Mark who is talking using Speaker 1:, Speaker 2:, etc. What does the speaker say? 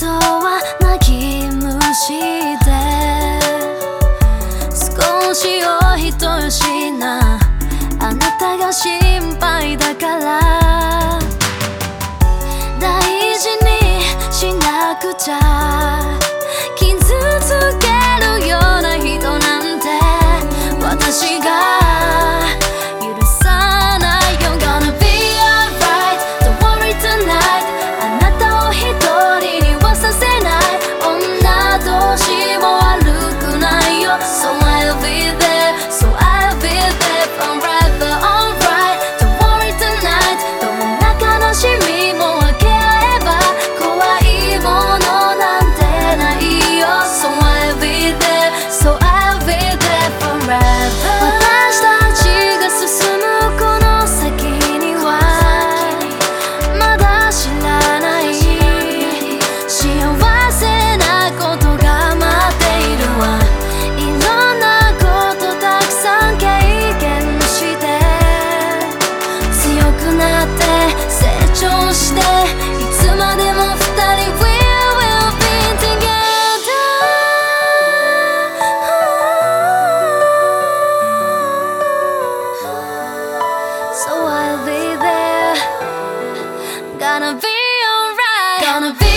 Speaker 1: 人は泣き虫で少しお人しなあなたが心配だから。大事にしなくちゃ。Gonna be alright. Gonna be